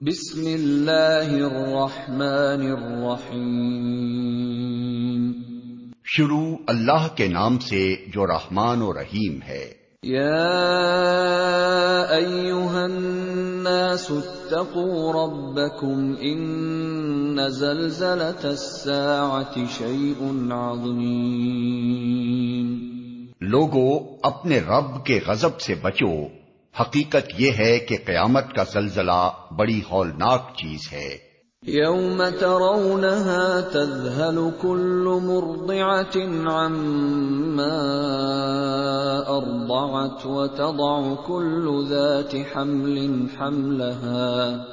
بسم اللہ الرحمن الرحیم۔ شروع اللہ کے نام سے جو رحمان و رحیم ہے۔ یا ایوہا الناس اتقوا ربکم ان زلزلت الساعة شیء عظیم۔ لوگو اپنے رب کے غضب سے بچو۔ حقیقت یہ ہے کہ قیامت کا زلزلہ بڑی ہولناک چیز ہے۔ یوم ترونها تذهل كل مرضعة عما أرضعت وتضع كل ذات حمل حملها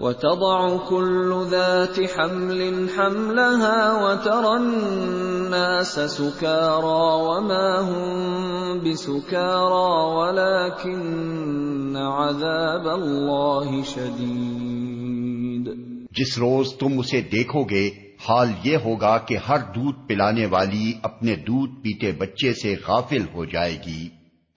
وتضع كل ذات حمل حملها وترى الناس سكارى وما هم بسكارى ولكن عذاب الله شديد جس روز تم اسے دیکھو گے، حال یہ ہوگا کہ ہر دودھ پلانے والی اپنے دودھ پیتے بچے سے غافل ہو جائے گی۔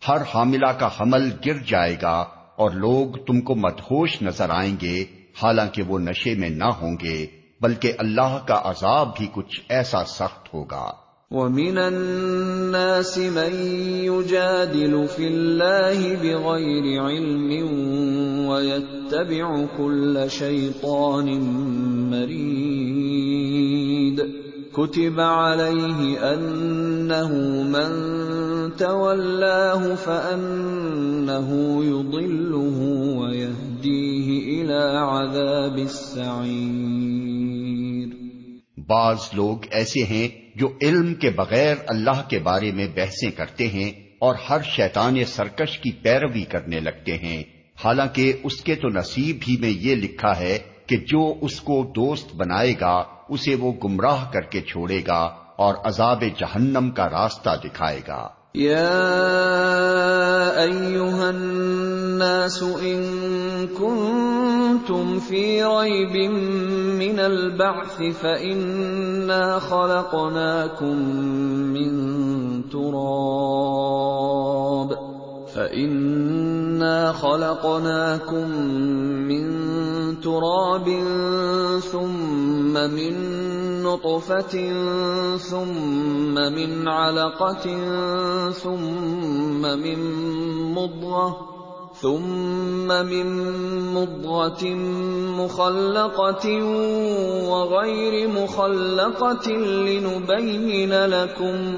ہر حاملہ کا حمل گر جائے گا اور لوگ تم کو مدہوش نظر آئیں گے، حالانکہ وہ نشے میں نہ ہوں گے، بلکہ اللہ کا عذاب بھی کچھ ایسا سخت ہوگا۔ وَمِنَ النَّاسِ مَن يُجَادِلُ فِي اللَّهِ بِغَيْرِ عِلْمٍ وَيَتَّبِعُ كُلَّ شَيْطَانٍ مَّرِيدٍ. كُتِبَ عَلَيْهِ أَنَّهُ مَن تَوَلَّاهُ فَأَنَّهُ يُضِلُّهُ وَيَهْدِيهِ إِلَىٰ عَذَابِ السَّعِيرِ. بعض لوگ ایسے ہیں جو علم کے بغیر اللہ کے بارے میں بحثیں کرتے ہیں اور ہر شیطان سرکش کی پیروی کرنے لگتے ہیں۔ حالانکہ اس کے تو نصیب ہی میں یہ لکھا ہے کہ جو اس کو دوست بنائے گا، اسے وہ گمراہ کر کے چھوڑے گا اور عذاب جہنم کا راستہ دکھائے گا۔ الناس ان كنتم في ريب من البعث فإنا خلقناكم من تراب فإنا خلقناكم من تراب ثم من نطفة ثم من علقة ثم من مضغة ثم من مضغة مخلقة وغير مخلقة لنبين لكم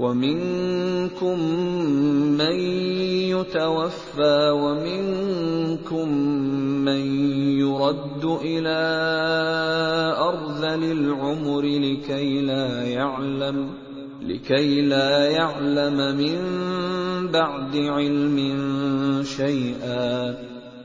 ومنكم من يتوفى ومنكم من يرد الى ارذل العمر لكي لا يعلم، لكي لا يعلم من بعد علم شيئا.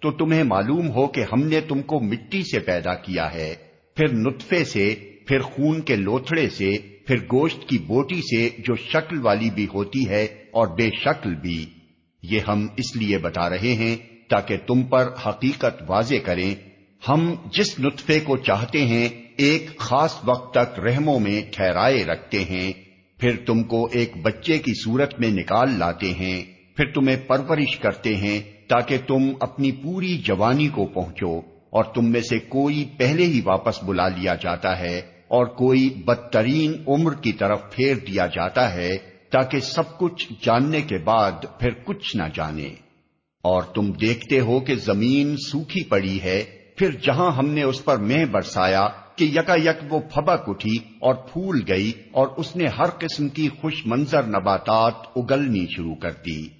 تو تمہیں معلوم ہو کہ ہم نے تم کو مٹی سے پیدا کیا ہے۔ پھر نطفے سے، پھر خون کے لوتھڑے سے، پھر گوشت کی بوٹی سے جو شکل والی بھی ہوتی ہے اور بے شکل بھی۔ یہ ہم اس لیے بتا رہے ہیں تاکہ تم پر حقیقت واضح کریں۔ ہم جس نطفے کو چاہتے ہیں، ایک خاص وقت تک رحموں میں ٹھہرائے رکھتے ہیں۔ پھر تم کو ایک بچے کی صورت میں نکال لاتے ہیں۔ پھر تمہیں پرورش کرتے ہیں۔ تاکہ تم اپنی پوری جوانی کو پہنچو اور تم میں سے کوئی پہلے ہی واپس بلا لیا جاتا ہے اور کوئی بدترین عمر کی طرف پھیر دیا جاتا ہے تاکہ سب کچھ جاننے کے بعد پھر کچھ نہ جانے۔ اور تم دیکھتے ہو کہ زمین سوکھی پڑی ہے، پھر جہاں ہم نے اس پر مہ برسایا کہ یکا یک وہ پھبک اٹھی اور پھول گئی اور اس نے ہر قسم کی خوش منظر نباتات اگلنی شروع کر دی۔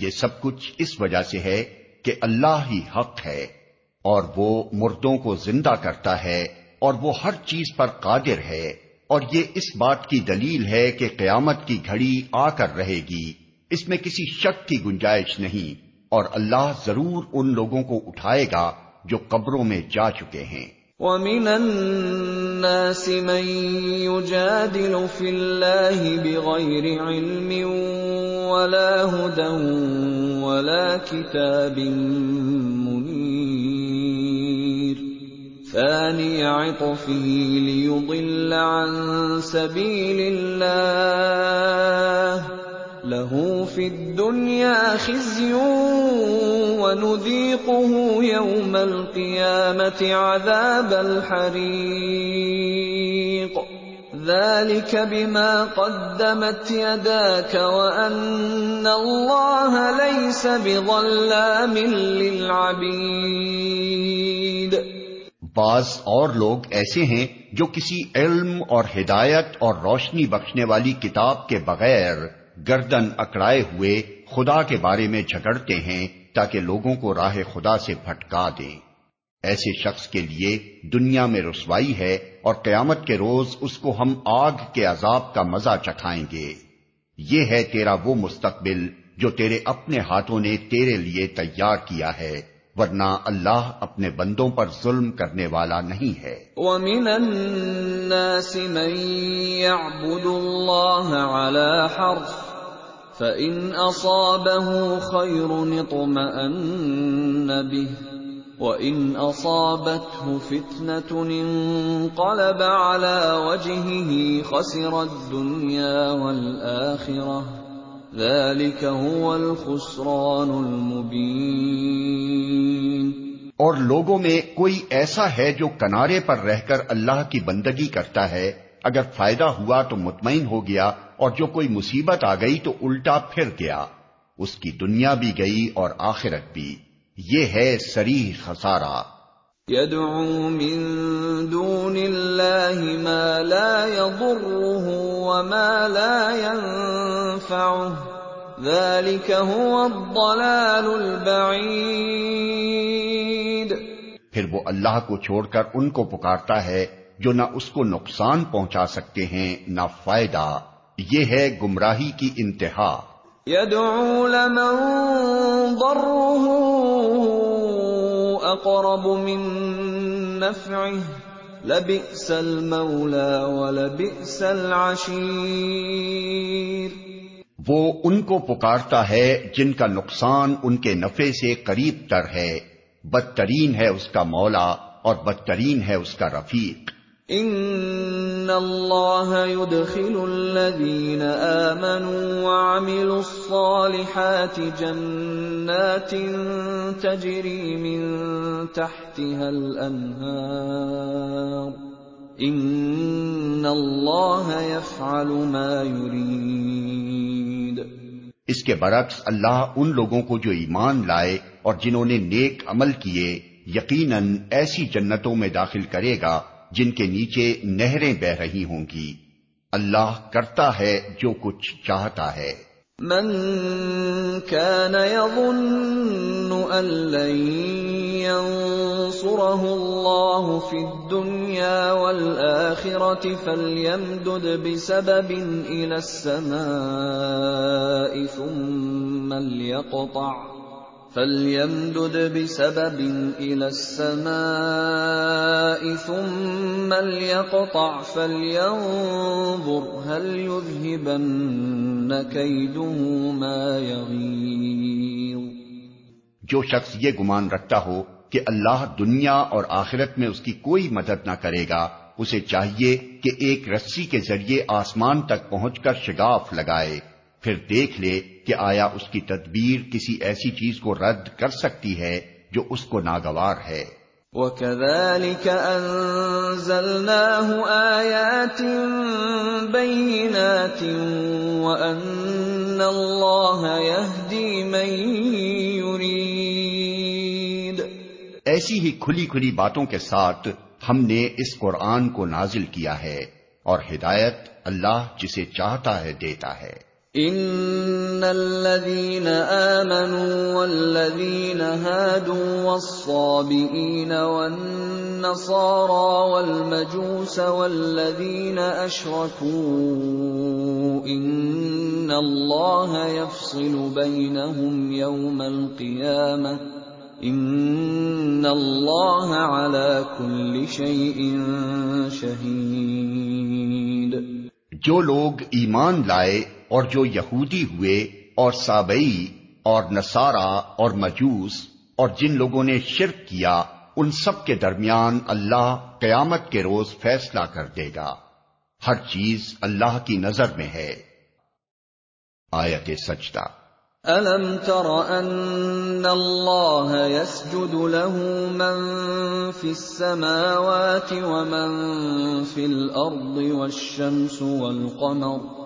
یہ سب کچھ اس وجہ سے ہے کہ اللہ ہی حق ہے اور وہ مردوں کو زندہ کرتا ہے اور وہ ہر چیز پر قادر ہے اور یہ اس بات کی دلیل ہے کہ قیامت کی گھڑی آ کر رہے گی۔ اس میں کسی شک کی گنجائش نہیں اور اللہ ضرور ان لوگوں کو اٹھائے گا جو قبروں میں جا چکے ہیں۔ وَمِنَ النَّاسِ مَن يُجَادِلُ فِي اللَّهِ بِغَيْرِ عِلْمٍ وَلَا هُدًى وَلَا كِتَابٍ مُنِيرٍ. ثَانِيَ عِطْفِهِ لِيُضِلَّ عَن سَبِيلِ اللَّهِ. له في الدنيا خزي ونذيقه يوم القيامة عذاب الحريق. ذلك بما قدمت يداك وأن الله ليس بظلام للعبيد. بعض اور لوگ ایسے ہیں جو کسی علم اور ہدایت اور روشنی بخشنے والی کتاب کے بغیر گردن اکڑائے ہوئے خدا کے بارے میں جھگڑتے ہیں تاکہ لوگوں کو راہ خدا سے بھٹکا دیں۔ ایسے شخص کے لیے دنیا میں رسوائی ہے اور قیامت کے روز اس کو ہم آگ کے عذاب کا مزہ چکھائیں گے۔ یہ ہے تیرا وہ مستقبل جو تیرے اپنے ہاتھوں نے تیرے لیے تیار کیا ہے، ورنہ اللہ اپنے بندوں پر ظلم کرنے والا نہیں ہے۔ وَمِنَ النَّاسِ مَن يَعْبُدُ اللَّهَ عَلَى حَرْفٍ فَإِنْ أَصَابَهُ خَيْرٌ اطْمَأَنَّ بِهِ وَإِنْ أَصَابَتْهُ فِتْنَةٌ انقَلَبَ عَلَى وَجْهِهِ خَسِرَ الدُّنْيَا وَالْآخِرَةَ ذَلِكَ هُوَ الْخُسْرَانُ الْمُبِينُ اور لوگوں میں کوئی ایسا ہے جو کنارے پر رہ کر اللہ کی بندگی کرتا ہے؟ اگر فائدہ ہوا تو مطمئن ہو گیا اور جو کوئی مصیبت آ گئی تو الٹا پھر گیا۔ اس کی دنیا بھی گئی اور آخرت بھی۔ یہ ہے سری خسارا يدعو من دون الله ما لا يضره وما لا ينفعه ذلك هو الضلال البعيد پھر وہ اللہ کو چھوڑ کر ان کو پکارتا ہے جو نہ اس کو نقصان پہنچا سکتے ہیں نہ فائدہ۔ یہ ہے گمراہی کی انتہا۔ يدعو لمن ضره اقرب من نفعه لبئس المولى ولبئس العشير۔ وہ ان کو پکارتا ہے جن کا نقصان ان کے نفع سے قریب تر ہے۔ بدترین ہے اس کا مولا اور بدترین ہے اس کا رفیق۔ ان اللہ يدخل الذين آمنوا وعملوا الصالحات جنات تجري من تحتها الانهار ان اللہ يفعل ما يريد اس کے برعکس اللہ ان لوگوں کو جو ایمان لائے اور جنہوں نے نیک عمل کیے، یقیناً ایسی جنتوں میں داخل کرے گا جن کے نیچے نہریں بہ رہی ہوں گی۔ اللہ کرتا ہے جو کچھ چاہتا ہے۔ من كان يظن ان لن ينصره الله في الدنيا والاخره فليمدد بسبب الى السماء ثم ليقطع فَلْيَمْدُدْ بِسَبَبٍ إِلَى السَّمَاءِ ثُمَّ لْيَقْطَعْ فَلْيَنظُرْ هَلْ يُذْهِبَنَّ كَيْدُهُ مَا يَغِيظُ جو شخص یہ گمان رکھتا ہو کہ اللہ دنیا اور آخرت میں اس کی کوئی مدد نہ کرے گا، اسے چاہیے کہ ایک رسی کے ذریعے آسمان تک پہنچ کر شگاف لگائے، پھر دیکھ لے کہ آیا اس کی تدبیر کسی ایسی چیز کو رد کر سکتی ہے جو اس کو ناگوار ہے۔ وَكَذَلِكَ أَنزَلْنَاهُ آيَاتٍ بَيِّنَاتٍ وَأَنَّ اللَّهَ يَهْدِي مَن يُرِيدُ۔ ایسی ہی کھلی کھلی باتوں کے ساتھ ہم نے اس قرآن کو نازل کیا ہے اور ہدایت اللہ جسے چاہتا ہے دیتا ہے۔ ان الذين امنوا والذين هادوا والصابئين والنصارى والمجوس والذين اشركوا ان الله يفصل بينهم يوم القيامه ان اللہ کل شہید جو لوگ ایمان لائے اور جو یہودی ہوئے اور سابئی اور نصارہ اور مجوس اور جن لوگوں نے شرک کیا، ان سب کے درمیان اللہ قیامت کے روز فیصلہ کر دے گا۔ ہر چیز اللہ کی نظر میں ہے۔ آیت سجدہ۔ الم تر ان اللہ يسجد له من في السماوات ومن في الارض والشمس والقمر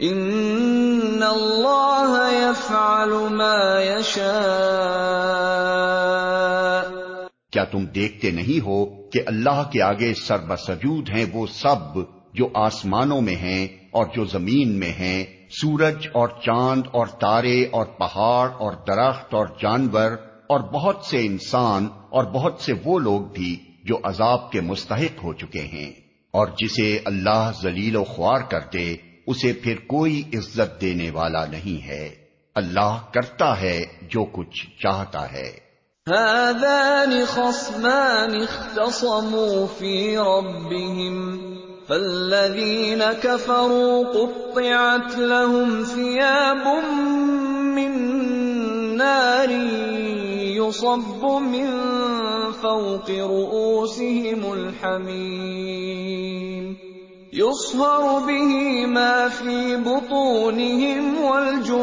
إِنَّ اللَّهَ يَفْعَلُ مَا يَشَاءُ کیا تم دیکھتے نہیں ہو کہ اللہ کے آگے سربسجود ہیں وہ سب جو آسمانوں میں ہیں اور جو زمین میں ہیں، سورج اور چاند اور تارے اور پہاڑ اور درخت اور جانور اور بہت سے انسان اور بہت سے وہ لوگ بھی جو عذاب کے مستحق ہو چکے ہیں۔ اور جسے اللہ ذلیل و خوار کر دے اسے پھر کوئی عزت دینے والا نہیں ہے۔ اللہ کرتا ہے جو کچھ چاہتا ہے۔ هذان خصمان اختصموا في ربهم فالذين كفروا قطعت لهم ثياب من نار يصب من فوق رؤوسهم الحميم يصهر به ما في بطونهم والجلود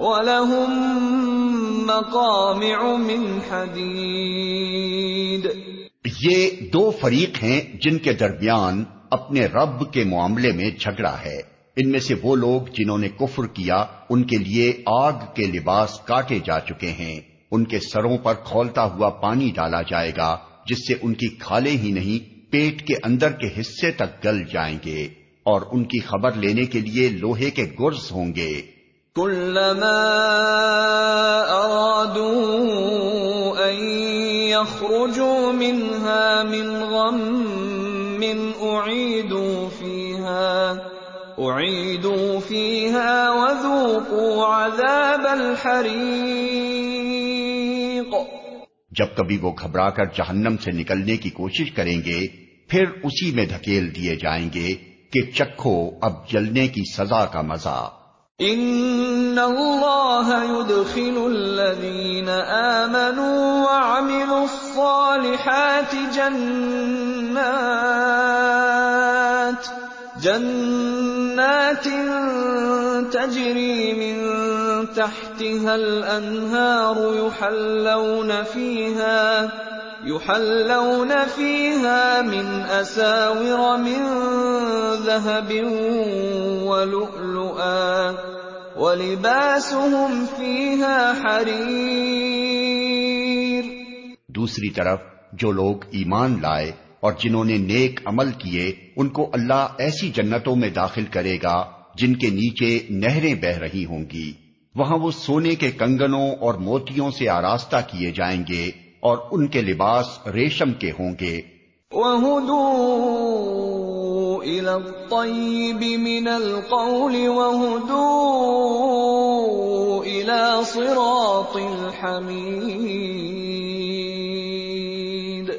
ولهم مقامع من حديد یہ دو فریق ہیں جن کے درمیان اپنے رب کے معاملے میں جھگڑا ہے۔ ان میں سے وہ لوگ جنہوں نے کفر کیا، ان کے لیے آگ کے لباس کاٹے جا چکے ہیں۔ ان کے سروں پر کھولتا ہوا پانی ڈالا جائے گا، جس سے ان کی کھالے ہی نہیں پیٹ کے اندر کے حصے تک گل جائیں گے اور ان کی خبر لینے کے لیے لوہے کے گرز ہوں گے۔ يخرجوا منها من غم أعيدوا فيها أعيدوا فيها وذوقوا عذاب الحريق جب کبھی وہ گھبرا کر جہنم سے نکلنے کی کوشش کریں گے، پھر اسی میں دھکیل دیے جائیں گے کہ چکھو اب جلنے کی سزا کا مزہ۔ ان اللہ يدخل الذين آمنوا وعملوا الصالحات جنات جنات تجري من تحتها الانهار يحلون فيها يحلون فيها من اساور من ذهب ولؤلؤا، ولباسهم فيها حرير. دوسری طرف، جو لوگ ایمان لائے اور جنہوں نے نیک عمل کیے، ان کو اللہ ایسی جنتوں میں داخل کرے گا جن کے نیچے نہریں بہ رہی ہوں گی۔ وہاں وہ سونے کے کنگنوں اور موتیوں سے آراستہ کیے جائیں گے اور ان کے لباس ریشم کے ہوں گے۔ وَهُدُوا إلى الطيب من القول وهدوا إلى صراط الحميد۔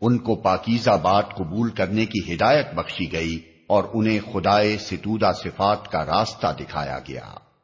ان کو پاکیزہ بات قبول کرنے کی ہدایت بخشی گئی اور انہیں خدائے ستودہ صفات کا راستہ دکھایا گیا۔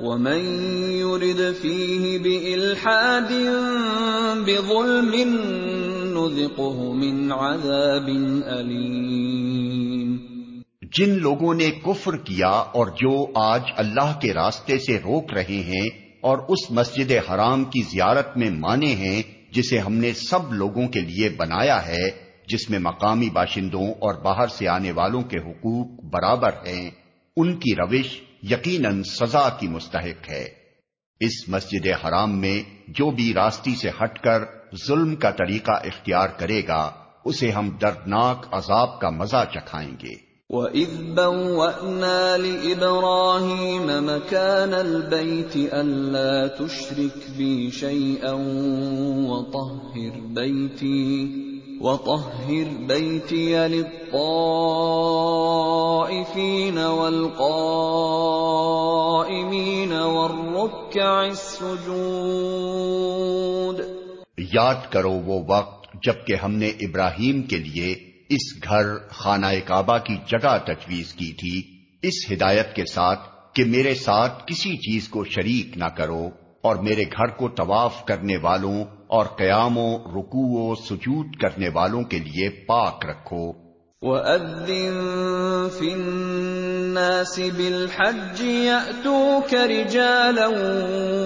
ومن يرد فيه بإلحاد بظلم نذقه من عذاب أليم جن لوگوں نے کفر کیا اور جو آج اللہ کے راستے سے روک رہے ہیں اور اس مسجد حرام کی زیارت میں مانے ہیں، جسے ہم نے سب لوگوں کے لیے بنایا ہے، جس میں مقامی باشندوں اور باہر سے آنے والوں کے حقوق برابر ہیں۔ ان کی روش یقیناً سزا کی مستحق ہے۔ اس مسجد حرام میں جو بھی راستی سے ہٹ کر ظلم کا طریقہ اختیار کرے گا، اسے ہم دردناک عذاب کا مزہ چکھائیں گے۔ وَإِذْ بَوَّأْنَا لِإِبْرَاهِيمَ مَكَانَ الْبَيْتِ أَلَّا تُشْرِكْ بِي شَيْئًا وَطَهِّرْ بَيْتِي۔ وطهر بيتي للطائفين والقائمين والركع السجود یاد کرو وہ وقت جبکہ ہم نے ابراہیم کے لیے اس گھر خانہ کعبہ کی جگہ تجویز کی تھی، اس ہدایت کے ساتھ کہ میرے ساتھ کسی چیز کو شریک نہ کرو۔ اور میرے گھر کو طواف کرنے والوں اور قیاموں رکوع و سجود کرنے والوں کے لیے پاک رکھو۔ وَأَذِّن فِي النَّاسِ بِالْحَجِّ يَأْتُوكَ رِجَالًا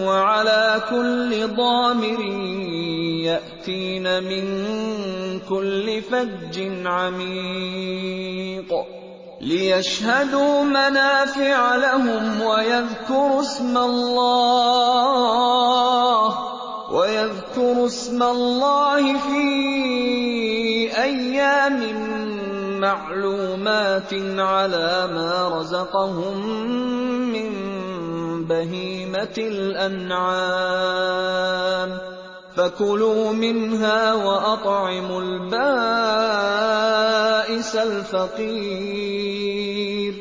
وَعَلَى كُلِّ ضَامِرٍ يَأْتِينَ مِن كُلِّ فَجٍّ عَمِيقٍ لِيَشْهَدُوا مَنَافِعَ لَهُمْ وَيَذْكُرُوا اسْمَ اللَّهِ وَيَذْكُرُوا اسْمَ اللَّهِ فِي أَيَّامٍ مَّعْلُومَاتٍ عَلَىٰ مَا رَزَقَهُم مِّن بَهِيمَةِ الْأَنْعَامِ فَكُلُوا مِنْهَا وَأَطْعِمُوا الْبَائِسَ الْفَقِيرَ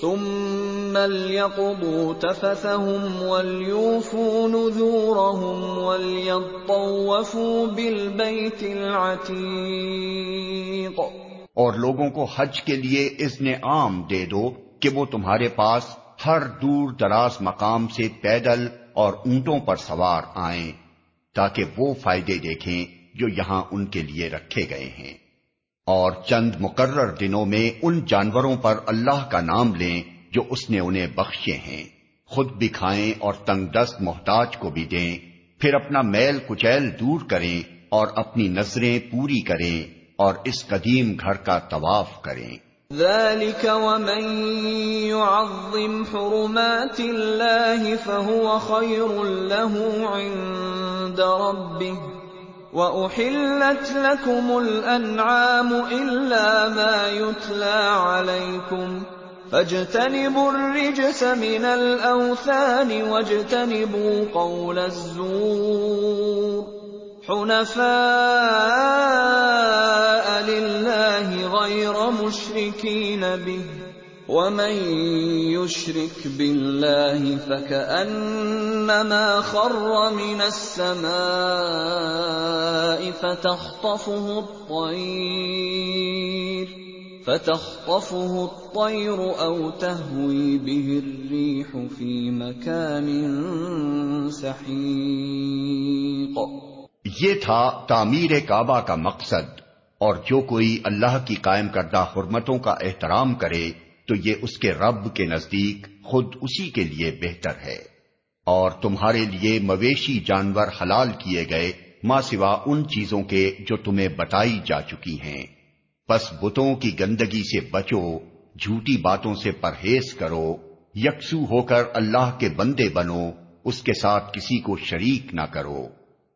ثُمَّ لْيَقْضُوا تَفَثَهُمْ وَلْيُوفُوا نُذُورَهُمْ وَلْيَطَّوَّفُوا بِالْبَيْتِ الْعَتِيقِ اور لوگوں کو حج کے لیے اذن عام دے دو کہ وہ تمہارے پاس ہر دور دراز مقام سے پیدل اور اونٹوں پر سوار آئیں۔ تاکہ وہ فائدے دیکھیں جو یہاں ان کے لیے رکھے گئے ہیں۔ اور چند مقرر دنوں میں ان جانوروں پر اللہ کا نام لیں جو اس نے انہیں بخشے ہیں۔ خود بھی کھائیں اور تنگ دست محتاج کو بھی دیں۔ پھر اپنا میل کچیل دور کریں اور اپنی نظریں پوری کریں اور اس قدیم گھر کا طواف کریں۔ ذلك ومن يعظم حرمات الله فهو خير له عند ربه وأحلت لكم الأنعام إلا ما يتلى عليكم فاجتنبوا الرجس من الأوثان واجتنبوا قول الزور حنفاء لله غير مشركين به. ومن يشرك بالله فكأنما خر من السماء فتخطفه الطير فتخطفه الطير او تهوي به الريح في مكان سحيق. یہ تھا تعمیر کعبہ کا مقصد، اور جو کوئی اللہ کی قائم کردہ حرمتوں کا احترام کرے، تو یہ اس کے رب کے نزدیک خود اسی کے لیے بہتر ہے۔ اور تمہارے لیے مویشی جانور حلال کیے گئے ماں سوا ان چیزوں کے جو تمہیں بتائی جا چکی ہیں۔ پس بتوں کی گندگی سے بچو، جھوٹی باتوں سے پرہیز کرو، یکسو ہو کر اللہ کے بندے بنو، اس کے ساتھ کسی کو شریک نہ کرو۔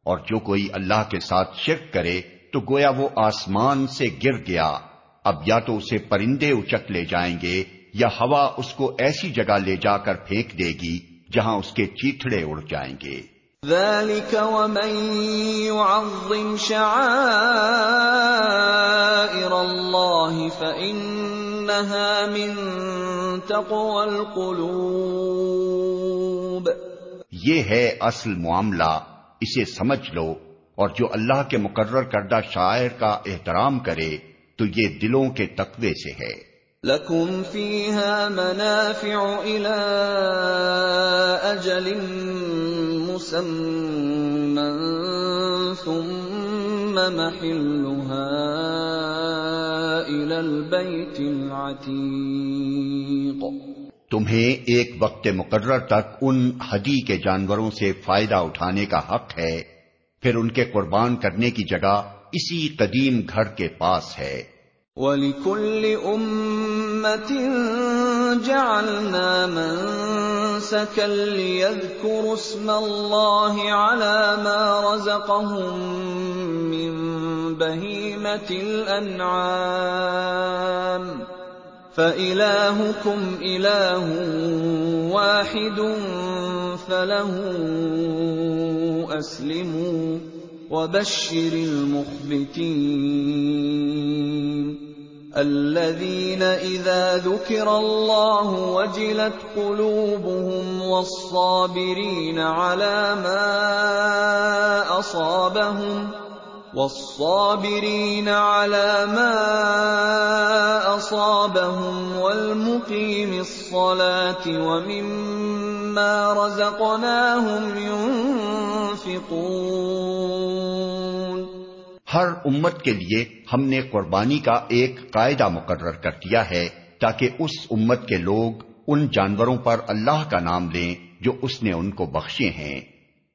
اور جو کوئی اللہ کے ساتھ شرک کرے تو گویا وہ آسمان سے گر گیا۔ اب یا تو اسے پرندے اچک لے جائیں گے یا ہوا اس کو ایسی جگہ لے جا کر پھینک دے گی جہاں اس کے چیتڑے اڑ جائیں گے۔ ذلك ومن يعظم شعائر الله فإنها من تقوى القلوب۔ یہ ہے اصل معاملہ۔ اسے سمجھ لو اور جو اللہ کے مقرر کردہ شاعر کا احترام کرے، تو یہ دلوں کے تقوی سے ہے۔ لکم فیہا منافع الى اجل مسمى ثم محلها الى البيت العتيق تمہیں ایک وقت مقرر تک ان ہدی کے جانوروں سے فائدہ اٹھانے کا حق ہے۔ پھر ان کے قربان کرنے کی جگہ اسی قدیم گھر کے پاس ہے۔ وَلِكُلِّ أُمَّةٍ جَعَلْنَا مَنْسَكًا لِيَذْكُرُوا اسْمَ اللَّهِ عَلَى مَا رَزَقَهُمْ مِنْ بَهِيمَةِ الْأَنْعَامِ۔ فَإِلَٰهُكُمْ إِلَٰهٌ وَاحِدٌ فَلَهُ أَسْلِمُوا وَبَشِّرِ الْمُخْبِتِينَ الذين اذا ذكر الله وجلت قلوبهم والصابرين على ما اصابهم والصابرين على ما اصابهم والمقيم الصلاه ومما رزقناهم ينفقون ہر امت کے لیے ہم نے قربانی کا ایک قاعدہ مقرر کر دیا ہے تاکہ اس امت کے لوگ ان جانوروں پر اللہ کا نام لیں جو اس نے ان کو بخشے ہیں۔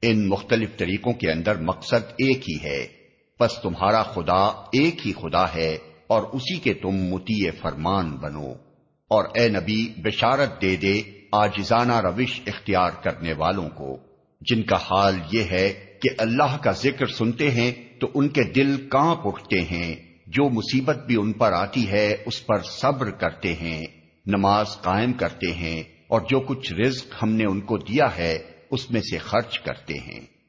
ان مختلف طریقوں کے اندر مقصد ایک ہی ہے۔ بس تمہارا خدا ایک ہی خدا ہے اور اسی کے تم متی فرمان بنو۔ اور اے نبی، بشارت دے دے آجزانہ روش اختیار کرنے والوں کو۔ جن کا حال یہ ہے کہ اللہ کا ذکر سنتے ہیں تو ان کے دل کانپ اٹھتے ہیں۔ جو مصیبت بھی ان پر آتی ہے، اس پر صبر کرتے ہیں۔ نماز قائم کرتے ہیں۔ اور جو کچھ رزق ہم نے ان کو دیا ہے، اس میں سے خرچ کرتے ہیں۔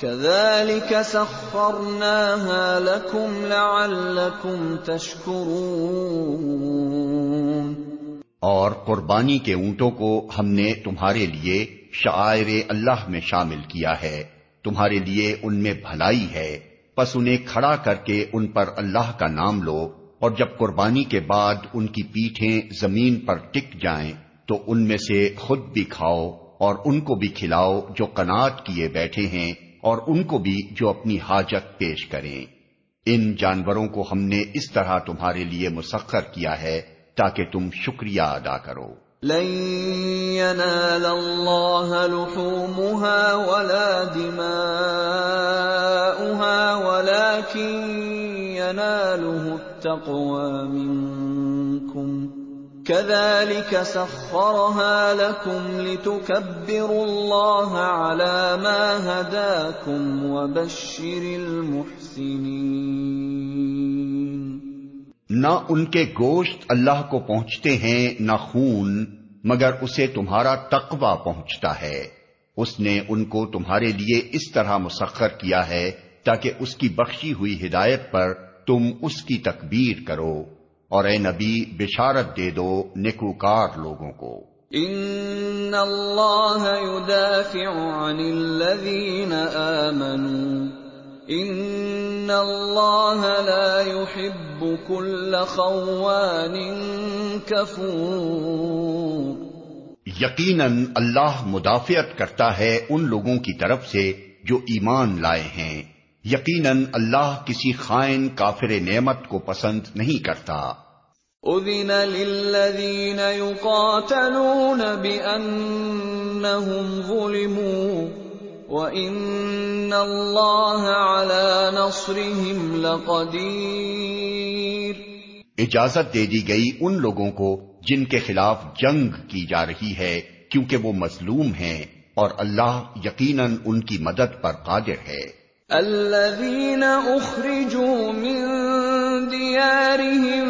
كذلك سخرناها لكم لعلكم تشكرون اور قربانی کے اونٹوں کو ہم نے تمہارے لیے شاعر اللہ میں شامل کیا ہے۔ تمہارے لیے ان میں بھلائی ہے۔ پس انہیں کھڑا کر کے ان پر اللہ کا نام لو۔ اور جب قربانی کے بعد ان کی پیٹھیں زمین پر ٹک جائیں، تو ان میں سے خود بھی کھاؤ اور ان کو بھی کھلاؤ جو کنات کیے بیٹھے ہیں۔ اور ان کو بھی جو اپنی حاجت پیش کریں۔ ان جانوروں کو ہم نے اس طرح تمہارے لیے مسخر کیا ہے تاکہ تم شکریہ ادا کرو۔ لن ينال الله لحومها ولا دماؤها ولكن يناله التقوى منكم۔ كذلك سخرها لكم لتكبروا الله على ما هداكم وبشر المحسنين نہ ان کے گوشت اللہ کو پہنچتے ہیں، نہ خون، مگر اسے تمہارا تقوی پہنچتا ہے۔ اس نے ان کو تمہارے لیے اس طرح مسخر کیا ہے تاکہ اس کی بخشی ہوئی ہدایت پر تم اس کی تکبیر کرو۔ اور اے نبی بشارت دے دو نکوکار لوگوں کو۔ ان اللہ يدافع عن الذین آمنوا۔ ان اللہ لا يحب كل خوان كفور یقیناً اللہ مدافعت کرتا ہے ان لوگوں کی طرف سے جو ایمان لائے ہیں۔ یقیناً اللہ کسی خائن کافر نعمت کو پسند نہیں کرتا۔ اذن للذین یقاتلون بأنهم ظلموا وَإِنَّ اللَّهَ عَلَى نَصْرِهِمْ لَقَدِيرٌ اجازت دے دی گئی ان لوگوں کو جن کے خلاف جنگ کی جا رہی ہے کیونکہ وہ مظلوم ہیں اور اللہ یقیناً ان کی مدد پر قادر ہے۔ الذين اخرجوا من ديارهم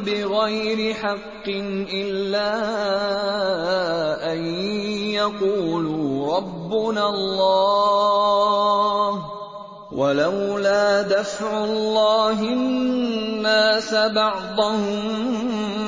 بغير حق الا ان يقولوا ربنا الله ولولا دفع الله الناس بعضهم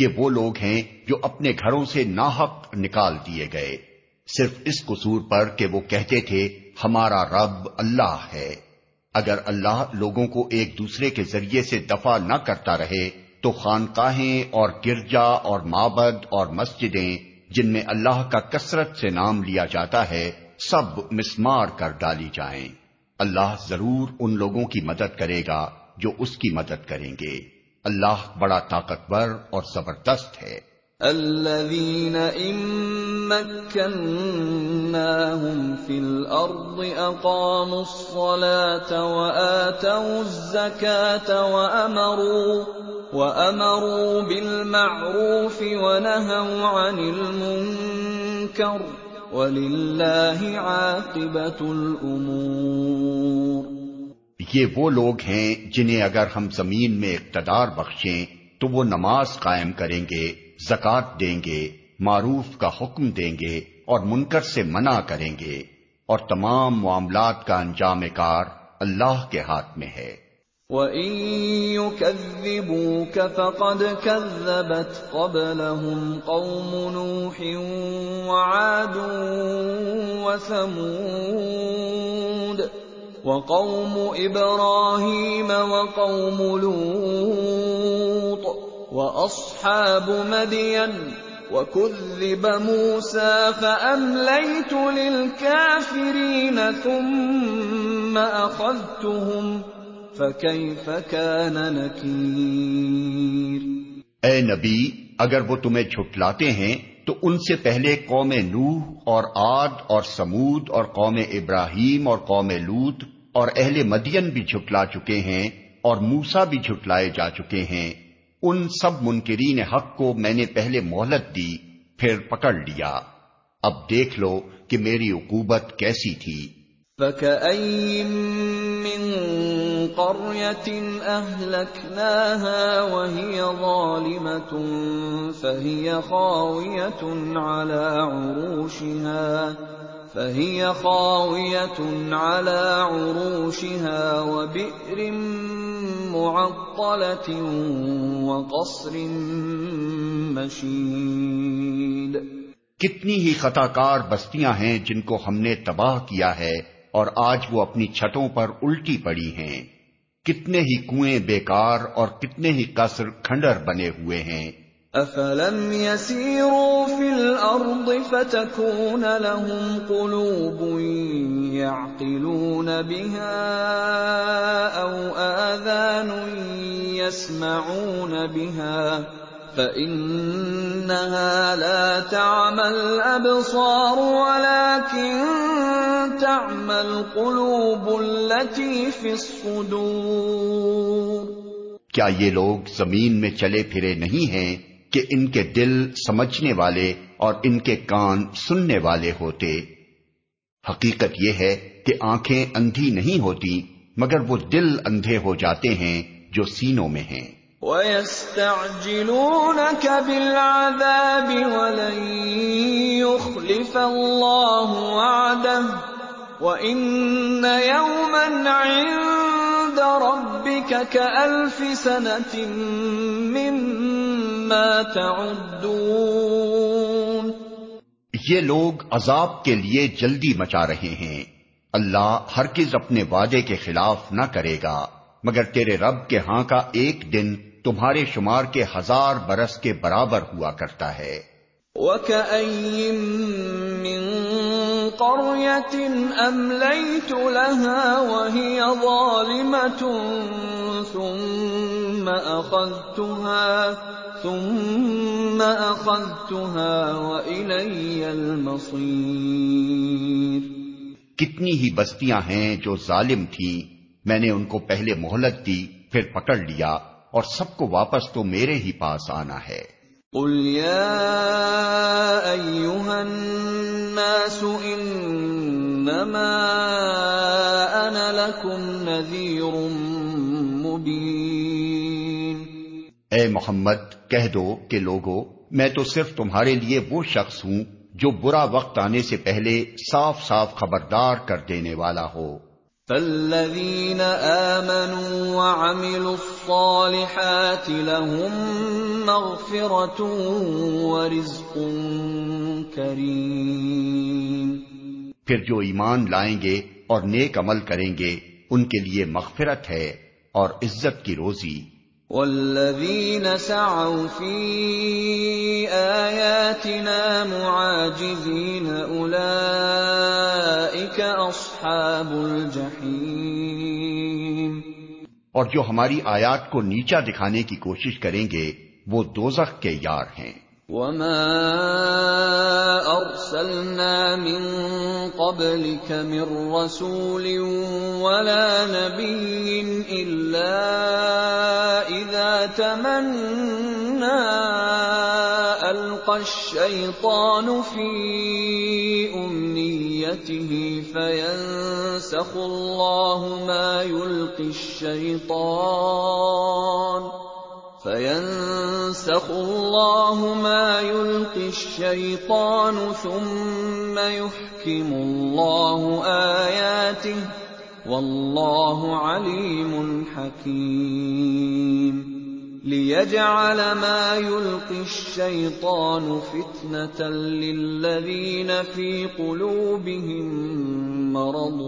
یہ وہ لوگ ہیں جو اپنے گھروں سے ناحق نکال دیے گئے۔ صرف اس قصور پر کہ وہ کہتے تھے، ہمارا رب اللہ ہے۔ اگر اللہ لوگوں کو ایک دوسرے کے ذریعے سے دفع نہ کرتا رہے، تو خانقاہیں اور گرجا اور مابد اور مسجدیں، جن میں اللہ کا کثرت سے نام لیا جاتا ہے، سب مسمار کر ڈالی جائیں۔ اللہ ضرور ان لوگوں کی مدد کرے گا جو اس کی مدد کریں گے۔ اللہ بڑا طاقتور اور زبردست ہے۔ الذين إن مكناهم في الأرض أقاموا الصلاة وآتوا الزكاة وأمروا وأمروا بالمعروف ونهوا عن المنكر، ولله عاقبة الأمور۔ یہ وہ لوگ ہیں جنہیں اگر ہم زمین میں اقتدار بخشیں تو وہ نماز قائم کریں گے زکات دیں گے، معروف کا حکم دیں گے اور منکر سے منع کریں گے۔ اور تمام معاملات کا انجام کار اللہ کے ہاتھ میں ہے۔ وَإِن يُكَذِّبُوكَ فَقَدْ كَذَّبَتْ قَبْلَهُمْ قَوْمُ نُوحٍ وَعَادٌ وَثَمُودَ وقوم ابراہیم وقوم لوط واصحاب مدین وكذب موسى فأمليت للكافرين ثم أخذتهم فكيف كان نكير اے نبی، اگر وہ تمہیں جھٹلاتے ہیں، تو ان سے پہلے قوم نوح اور آد اور سمود اور قوم ابراہیم اور قوم لوت اور اہل مدین بھی جھٹلا چکے ہیں اور موسا بھی جھٹلائے جا چکے ہیں۔ ان سب منکرین حق کو میں نے پہلے مہلت دی، پھر پکڑ لیا۔ اب دیکھ لو کہ میری عقوبت کیسی تھی۔ مِّن فهي خاوية على عروشها وبئر معطلة وقصر مشيد کتنی ہی خطا کار بستیاں ہیں جن کو ہم نے تباہ کیا ہے اور آج وہ اپنی چھتوں پر الٹی پڑی ہیں۔ کتنے ہی کنویں بیکار اور کتنے ہی قصر کھنڈر بنے ہوئے ہیں۔ افلم يسيروا في الارض فتكون لهم قلوب يعقلون بها او اذان يسمعون بها فانها لا تعمى الابصار ولكن تعمى القلوب التي في الصدور کیا یہ لوگ زمین میں چلے پھرے نہیں ہیں کہ ان کے دل سمجھنے والے اور ان کے کان سننے والے ہوتے۔ حقیقت یہ ہے کہ آنکھیں اندھی نہیں ہوتی، مگر وہ دل اندھے ہو جاتے ہیں جو سینوں میں ہیں۔ وَيَسْتَعْجِلُونَكَ بِالْعَذَابِ وَلَن يُخْلِفَ اللَّهُ وَعْدَهُ وَإِنَّ يَوْمًا عِندَ رَبِّكَ كَأَلْفِ سَنَةٍ مِّمَّا تَعُدُّونَ۔ یہ لوگ عذاب کے لیے جلدی مچا رہے ہیں۔ اللہ ہرگز اپنے وعدے کے خلاف نہ کرے گا۔ مگر تیرے رب کے ہاں کا ایک دن تمہارے شمار کے ہزار برس کے برابر ہوا کرتا ہے۔ وَكَأَيِّن مِّن قَرْيَةٍ أَمْلَيْتُ لَهَا وَهِيَ ظَالِمَةٌ ثُمَّ أَخَذْتُهَا۔ ثُمَّ أَخَذْتُهَا وَإِلَيَّ الْمَصِيرُ۔ کتنی ہی بستیاں ہیں جو ظالم تھیں میں نے ان کو پہلے مہلت دی پھر پکڑ لیا اور سب کو واپس تو میرے ہی پاس آنا ہے۔ قل یا الناس انما انا لکم نذیر مبین اے محمد کہہ دو کہ لوگو میں تو صرف تمہارے لیے وہ شخص ہوں جو برا وقت آنے سے پہلے صاف صاف خبردار کر دینے والا ہو۔ فالذین آمنوا وعملوا الصالحات لهم مغفرة ورزق کریم پھر جو ایمان لائیں گے اور نیک عمل کریں گے ان کے لیے مغفرت ہے اور عزت کی روزی۔ والذین سعوا فی آیاتنا معاجزین اولئک اصحاب الجحیم اور جو ہماری آیات کو نیچا دکھانے کی کوشش کریں گے، وہ دوزخ کے یار ہیں۔ وما ارسلنا من قبلك من رسول ولا نبي الا اذا تمنى القى الشيطان في امنيته فينسخ الله ما يلقي الشيطان فَيَنسَخُ اللَّهُ مَا يُلْقِي الشَّيْطَانُ ثُمَّ يُحْكِمُ اللَّهُ آيَاتِهِ وَاللَّهُ عَلِيمٌ حَكِيمٌ لِيَجْعَلَ مَا يُلْقِي الشَّيْطَانُ فِتْنَةً لِلَّذِينَ فِي قُلُوبِهِم مَّرَضٌ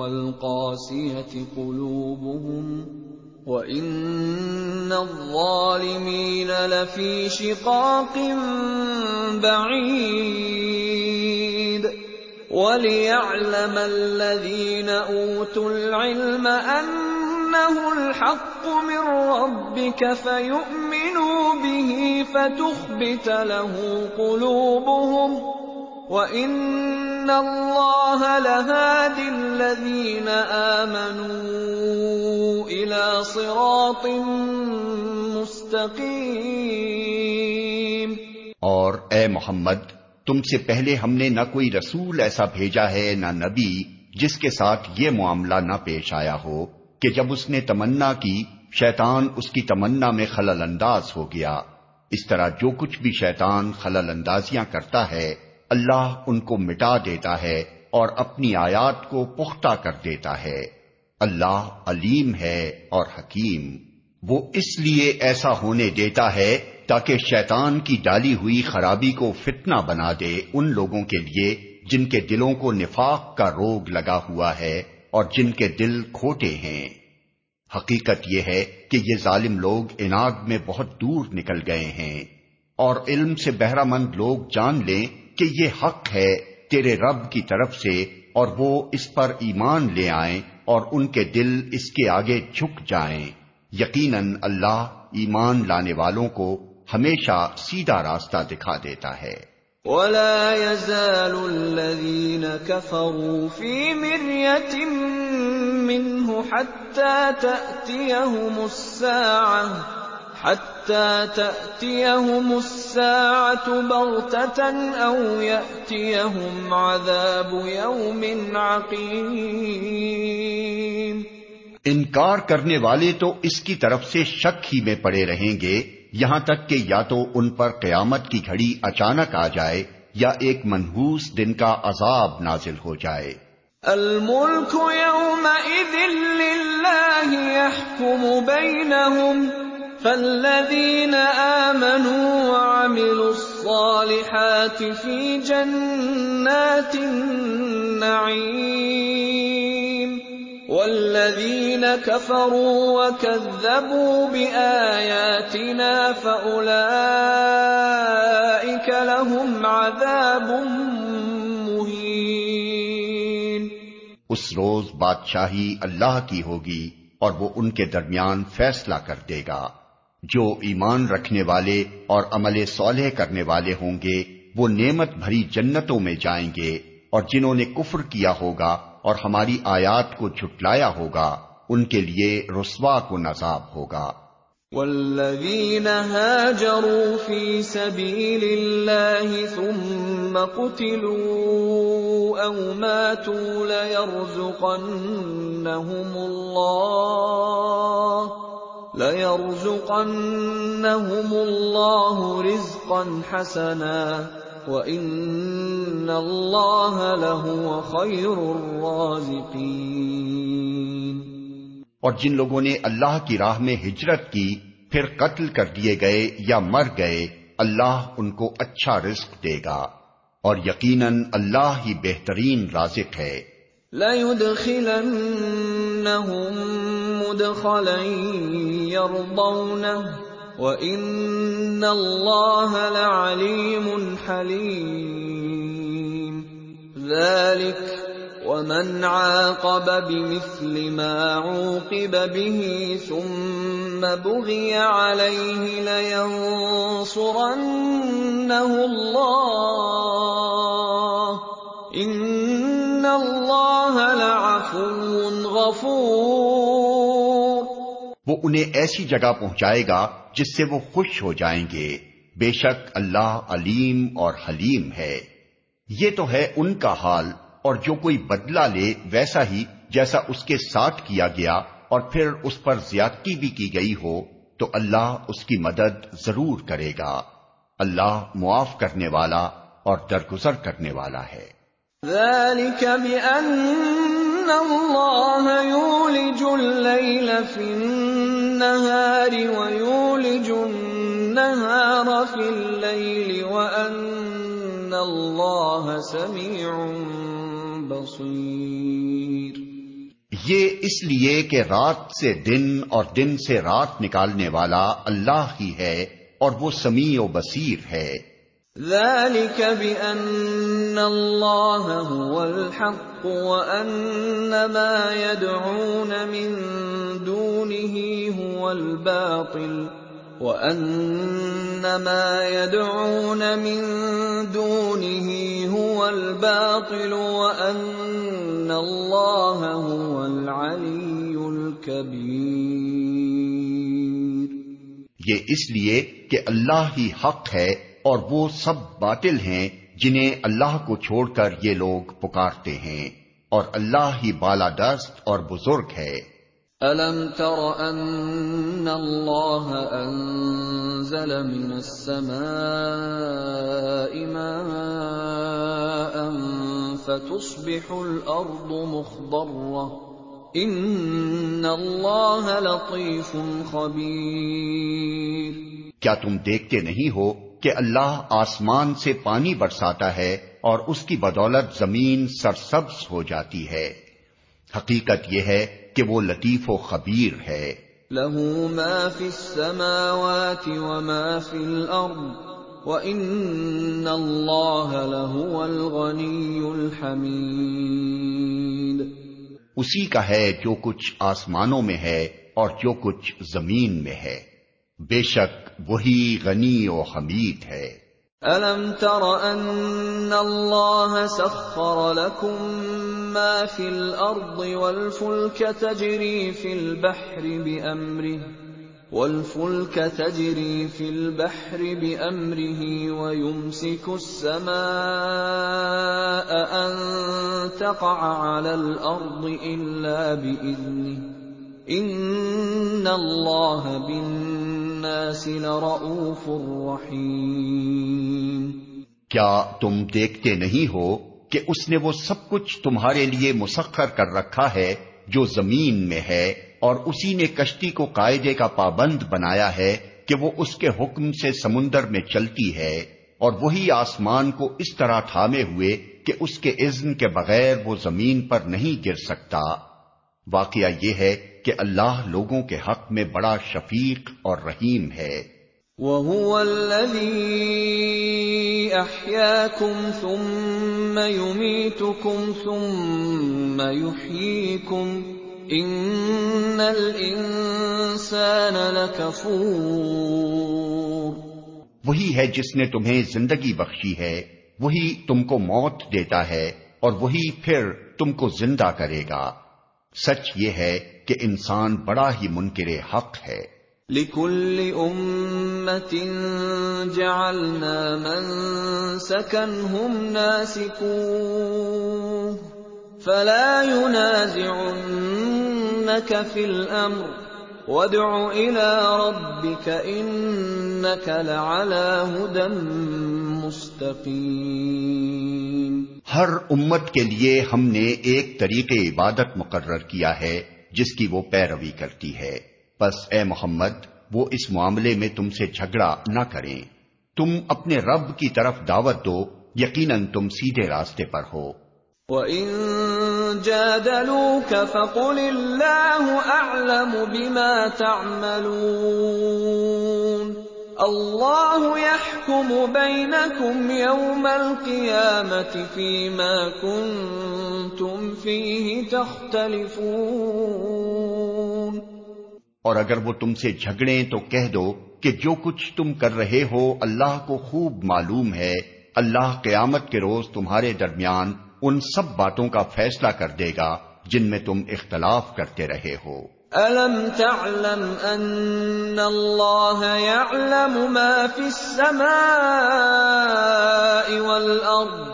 وَالْقَاسِيَةِ قُلُوبُهُمْ وَإِنَّ الظَّالِمِينَ لَفِي شِقَاقٍ بَعِيدٍ وَلِيَعْلَمَ الَّذِينَ أُوتُوا الْعِلْمَ أَنَّهُ الْحَقُّ مِنْ رَبِّكَ فَيُؤْمِنُوا بِهِ فَتُخْبِتَ لَهُ قُلُوبُهُمْ وَإِنَّ اللَّهَ لَهَادِ الَّذِينَ آمَنُوا صراط مستقیم اور اے محمد، تم سے پہلے ہم نے نہ کوئی رسول ایسا بھیجا ہے، نہ نبی، جس کے ساتھ یہ معاملہ نہ پیش آیا ہو کہ جب اس نے تمنا کی، شیطان اس کی تمنا میں خلل انداز ہو گیا۔ اس طرح جو کچھ بھی شیطان خلل اندازیاں کرتا ہے اللہ ان کو مٹا دیتا ہے اور اپنی آیات کو پختہ کر دیتا ہے۔ اللہ علیم ہے اور حکیم۔ وہ اس لیے ایسا ہونے دیتا ہے تاکہ شیطان کی ڈالی ہوئی خرابی کو فتنہ بنا دے ان لوگوں کے لیے جن کے دلوں کو نفاق کا روگ لگا ہوا ہے اور جن کے دل کھوٹے ہیں۔ حقیقت یہ ہے کہ یہ ظالم لوگ اناگ میں بہت دور نکل گئے ہیں اور علم سے بہرہ مند لوگ جان لیں کہ یہ حق ہے تیرے رب کی طرف سے اور وہ اس پر ایمان لے آئیں اور ان کے دل اس کے آگے جھک جائیں۔ یقیناً اللہ ایمان لانے والوں کو ہمیشہ سیدھا راستہ دکھا دیتا ہے۔ ولا يزال الذين كفروا في مرية منه حتى تأتيهم الساعة حتى تأتيهم الساعة بغتة أو يأتيهم عذاب يوم عقيم. انکار کرنے والے تو اس کی طرف سے شک ہی میں پڑے رہیں گے یہاں تک کہ یا تو ان پر قیامت کی گھڑی اچانک آ جائے یا ایک منحوس دن کا عذاب نازل ہو جائے۔ الملك يومئذ لله يحكم بينهم فالذين آمنوا وعملوا الصالحات في جنات النعيم والذين كفروا وكذبوا بآياتنا فأولئك لهم عذاب اس روز بادشاہی اللہ کی ہوگی اور وہ ان کے درمیان فیصلہ کر دے گا۔ جو ایمان رکھنے والے اور عمل صالح کرنے والے ہوں گے، وہ نعمت بھری جنتوں میں جائیں گے، اور جنہوں نے کفر کیا ہوگا اور ہماری آیات کو جھٹلایا ہوگا، ان کے لیے رسوا کو نصاب ہوگا۔ والذين هاجروا في سبيل الله ثم قتلوا أو ماتوا ليرزقنهم الله ليرزقنهم الله رزقا حسنا وإن الله لهو خير الرازقين۔ اور جن لوگوں نے اللہ کی راہ میں ہجرت کی پھر قتل کر دیے گئے یا مر گئے اللہ ان کو اچھا رزق دے گا۔ اور یقیناً اللہ ہی بہترین رازق ہے۔ مدخلا يرضونه وَإِنَّ اللَّهَ لَعَلِيمٌ حَلِيمٌ. ذَلِكَ ومن عاقب بمثل ما عوقب به ثم بغي عليه لينصرنه الله. ان الله لعفو غفور وہ انہیں ایسی جگہ پہنچائے گا جس سے وہ خوش ہو جائیں گے۔ بے شک اللہ علیم اور حلیم ہے۔ یہ تو ہے ان کا حال، اور جو کوئی بدلہ لے ویسا ہی جیسا اس کے ساتھ کیا گیا اور پھر اس پر زیادتی بھی کی گئی ہو، تو اللہ اس کی مدد ضرور کرے گا۔ اللہ معاف کرنے والا اور درگزر کرنے والا ہے۔ ذلك بأن الله يولج الليل في النَّهَارِ وَيُولِجُ النَّهَارَ فِي اللَّيْلِ وَأَنَّ اللَّهَ سَمِيعٌ بَصِيرٌ. یہ اس لیے کہ رات سے دن اور دن سے رات نکالنے والا اللہ ہی ہے اور وہ سمیع و بصیر ہے۔ ذلك بأن الله هو الحق وأن ما يدعون من دونه هو الباطل وَأَنَّ مَا يَدْعُونَ مِن دُونِهِ هُوَ الْبَاطِلُ وَأَنَّ اللَّهَ هُوَ الْعَلِيُّ الْكَبِيرُ یہ اس لیے کہ اللہ ہی حق ہے اور وہ سب باطل ہیں جنہیں اللہ کو چھوڑ کر یہ لوگ پکارتے ہیں اور اللہ ہی بالا دست اور بزرگ ہے۔ الم تر ان الله انزل من السماء ماء فتصبح الارض مخضره ان الله لطيف خبير۔ کیا تم دیکھتے نہیں ہو کہ اللہ آسمان سے پانی برساتا ہے اور اس کی بدولت زمین سرسبز ہو جاتی ہے۔ حقیقت یہ ہے کہ وہ لطیف و خبیر ہے۔ له ما في السماوات وما في الارض وان الله له الغني الحميد۔ اسی کا ہے جو کچھ آسمانوں میں ہے اور جو کچھ زمین میں ہے۔ بے شک وہی غنی و حمید ہے۔ الم تر ان الله سخر لكم ما في الارض والفلك تجري في البحر بامره والفلك تجري في البحر بامره ويمسك السماء ان تقع على الارض الا باذنه ان اللہ بالناس لرؤوف رحیم کیا تم دیکھتے نہیں ہو کہ اس نے وہ سب کچھ تمہارے لیے مسخر کر رکھا ہے جو زمین میں ہے اور اسی نے کشتی کو قاعدے کا پابند بنایا ہے کہ وہ اس کے حکم سے سمندر میں چلتی ہے اور وہی آسمان کو اس طرح تھامے ہوئے کہ اس کے اذن کے بغیر وہ زمین پر نہیں گر سکتا۔ واقعہ یہ ہے کہ اللہ لوگوں کے حق میں بڑا شفیق اور رحیم ہے۔ وَهُوَ الَّذِي أَحْيَاكُمْ ثُمَّ يُمِيتُكُمْ ثُمَّ يُحْيِيكُمْ إِنَّ الْإِنسَانَ لَكَفُورٌ۔ وہی ہے جس نے تمہیں زندگی بخشی ہے وہی تم کو موت دیتا ہے اور وہی پھر تم کو زندہ کرے گا۔ سچ یہ ہے کہ انسان بڑا ہی منکر حق ہے۔ لِكُلِّ أُمَّةٍ جَعَلْنَا مَنْسَكَنْهُمْ نَاسِكُوهُ فَلَا يُنَازِعُنَّكَ فِي الْأَمْرِ وَادْعُ إِلَى رَبِّكَ إِنَّكَ لَعَلَى هُدًى مُسْتَقِيمٍ۔ ہر امت کے لیے ہم نے ایک طریقے عبادت مقرر کیا ہے۔ جس کی وہ پیروی کرتی ہے۔ بس اے محمد، وہ اس معاملے میں تم سے جھگڑا نہ کریں۔ تم اپنے رب کی طرف دعوت دو، یقیناً تم سیدھے راستے پر ہو۔ وَإِن جَادَلُوكَ فَقُلِ اللَّهُ أَعْلَمُ بِمَا تَعْمَلُونَ اللہ يحكم بينكم يوم القيامة فيما كنتم فيه تختلفون اور اگر وہ تم سے جھگڑیں تو کہہ دو کہ جو کچھ تم کر رہے ہو اللہ کو خوب معلوم ہے۔ اللہ قیامت کے روز تمہارے درمیان ان سب باتوں کا فیصلہ کر دے گا جن میں تم اختلاف کرتے رہے ہو۔ أَلَمْ تَعْلَمْ أَنَّ اللَّهَ يَعْلَمُ مَا فِي السَّمَاءِ وَالْأَرْضِ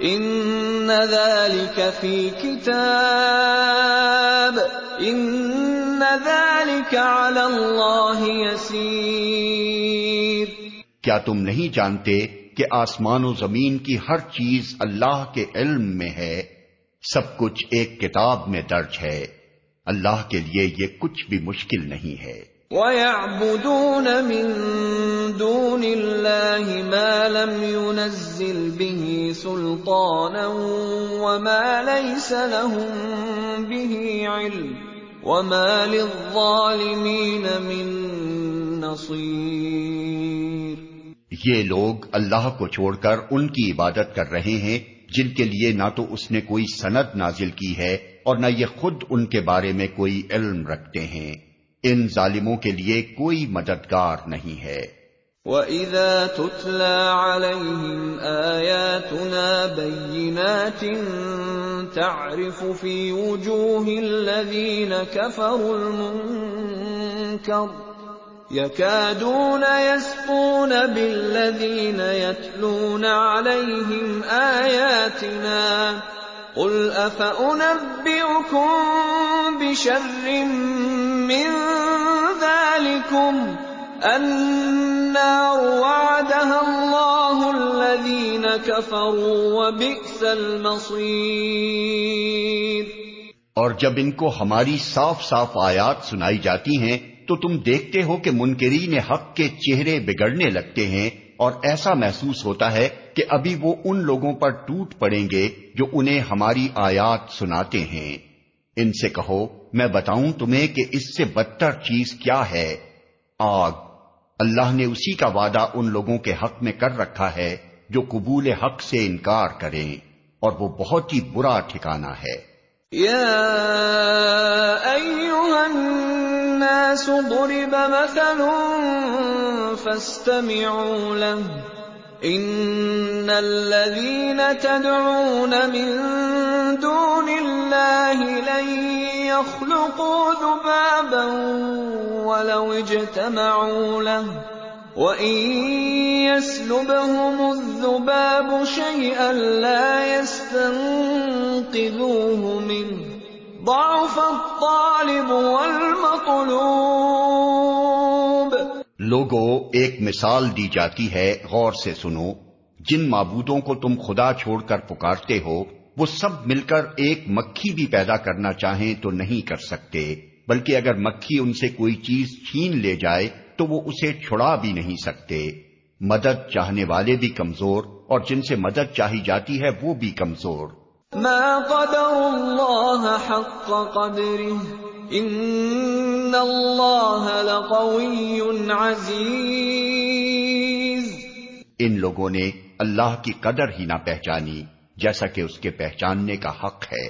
إِنَّ ذَلِكَ فِي كِتَابٍ إِنَّ ذَلِكَ عَلَى اللَّهِ يَسِيرٌ کیا تم نہیں جانتے کہ آسمان و زمین کی ہر چیز اللہ کے علم میں ہے؟ سب کچھ ایک کتاب میں درج ہے۔ اللہ کے لیے یہ کچھ بھی مشکل نہیں ہے۔ وَيَعْبُدُونَ مِن دُونِ اللَّهِ مَا لَمْ يُنَزِّلْ بِهِ سُلْطَانًا وَمَا لَيْسَ لَهُم بِهِ عِلْمٌ وَمَا لِلظَّالِمِينَ مِن نَّصِيرٍ۔ یہ لوگ اللہ کو چھوڑ کر ان کی عبادت کر رہے ہیں جن کے لیے نہ تو اس نے کوئی سند نازل کی ہے اور نہ یہ خود ان کے بارے میں کوئی علم رکھتے ہیں۔ ان ظالموں کے لیے کوئی مددگار نہیں ہے۔ وَإِذَا تُتْلَى عَلَيْهِمْ آيَاتُنَا بَيِّنَاتٍ تَعْرِفُ فِي وُجُوهِ الَّذِينَ كَفَرُوا الْمُنكَرَ يَكَادُونَ يَسْطُونَ بِالَّذِينَ يَتْلُونَ عَلَيْهِمْ آيَاتِنَا قل افانبئكم بشر من ذلكم النار وعدها الله الذين كفروا وبئس المصير اور جب ان کو ہماری صاف صاف آیات سنائی جاتی ہیں تو تم دیکھتے ہو کہ منکرین حق کے چہرے بگڑنے لگتے ہیں اور ایسا محسوس ہوتا ہے کہ ابھی وہ ان لوگوں پر ٹوٹ پڑیں گے جو انہیں ہماری آیات سناتے ہیں۔ ان سے کہو، میں بتاؤں تمہیں کہ اس سے بدتر چیز کیا ہے۔ آگ۔ اللہ نے اسی کا وعدہ ان لوگوں کے حق میں کر رکھا ہے جو قبول حق سے انکار کریں، اور وہ بہت ہی برا ٹھکانہ ہے۔ یا الناس ضرب مثل فاستمعوا له ان الذين تدعون من دون الله لن يخلقوا ذبابا ولو اجتمعوا له وان يسلبهم الذباب شيئا لا يستنقذوه منه ضعف الطالب والمطلوب لوگو، ایک مثال دی جاتی ہے، غور سے سنو۔ جن معبودوں کو تم خدا چھوڑ کر پکارتے ہو، وہ سب مل کر ایک مکھی بھی پیدا کرنا چاہیں تو نہیں کر سکتے۔ بلکہ اگر مکھی ان سے کوئی چیز چھین لے جائے، تو وہ اسے چھڑا بھی نہیں سکتے۔ مدد چاہنے والے بھی کمزور، اور جن سے مدد چاہی جاتی ہے، وہ بھی کمزور۔ ما قدر اللہ حق قدره ان اللہ لقوی عزیز ان لوگوں نے اللہ کی قدر ہی نہ پہچانی جیسا کہ اس کے پہچاننے کا حق ہے۔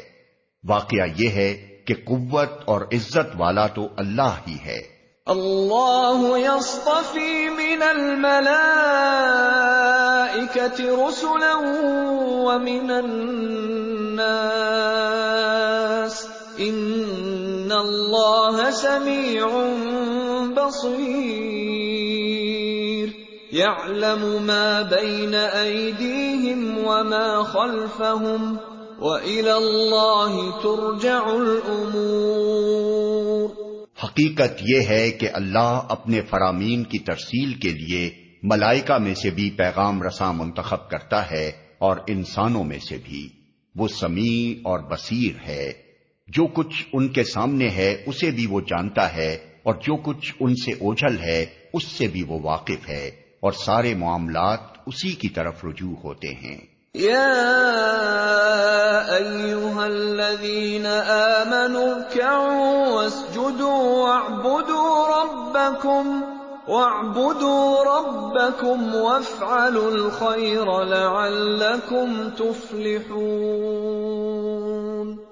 واقعہ یہ ہے کہ قوت اور عزت والا تو اللہ ہی ہے۔ اللہ يصطفی من الملائکة رسلا ومن الناس۔ اللہ سمیع بصیر۔ يعلم ما بين أيديهم وما خلفهم وإلى الله ترجع الأمور حقیقت یہ ہے کہ اللہ اپنے فرامین کی ترسیل کے لیے ملائکہ میں سے بھی پیغام رساں منتخب کرتا ہے اور انسانوں میں سے بھی۔ وہ سمیع اور بصیر ہے۔ جو کچھ ان کے سامنے ہے اسے بھی وہ جانتا ہے، اور جو کچھ ان سے اوجھل ہے، اس سے بھی وہ واقف ہے، اور سارے معاملات اسی کی طرف رجوع ہوتے ہیں۔ یا ایوہا الذین آمنوا ارکعوا واسجدوا واعبدوا ربکم واعبدوا ربکم وافعلوا الخیر لعلکم تفلحون۔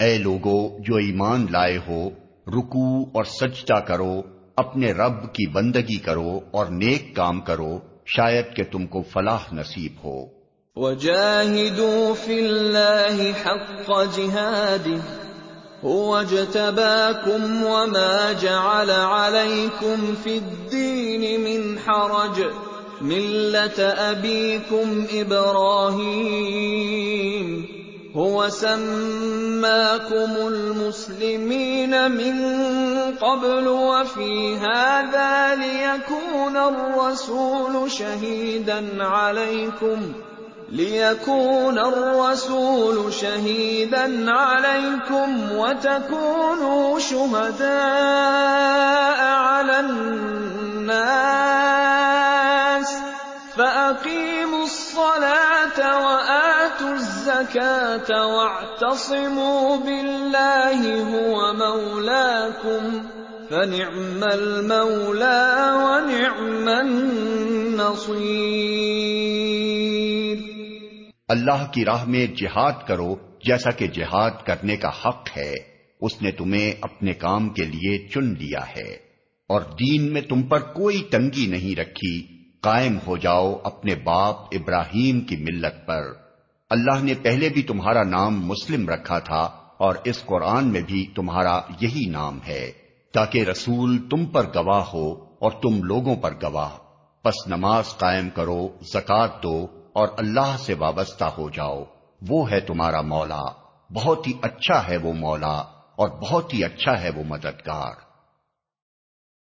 اے لوگو، جو ایمان لائے ہو، رکوع اور سجدہ کرو، اپنے رب کی بندگی کرو اور نیک کام کرو، شاید کہ تم کو فلاح نصیب ہو۔ وجاهدوا في الله حق جهاده، هو اجتباكم وما جعل عليكم في الدين من حرج، ملة أبيكم إبراهيم۔ هو سماكم المسلمين من قبل وفي هذا ليكون الرسول شهيدا عليكم ليكون الرسول شهيدا عليكم وتكونوا شهداء على الناس فأقيموا الصلاة وآتوا الزكاة واعتصموا بالله هو مولاكم فنعم المولى ونعم النصير. اللہ کی راہ میں جہاد کرو جیسا کہ جہاد کرنے کا حق ہے، اس نے تمہیں اپنے کام کے لیے چن لیا ہے، اور دین میں تم پر کوئی تنگی نہیں رکھی۔ قائم ہو جاؤ اپنے باپ ابراہیم کی ملت پر۔ اللہ نے پہلے بھی تمہارا نام مسلم رکھا تھا اور اس قرآن میں بھی تمہارا یہی نام ہے۔ تاکہ رسول تم پر گواہ ہو اور تم لوگوں پر گواہ۔ پس نماز قائم کرو زکات دو اور اللہ سے وابستہ ہو جاؤ۔ وہ ہے تمہارا مولا۔ بہت ہی اچھا ہے وہ مولا اور بہت ہی اچھا ہے وہ مددگار۔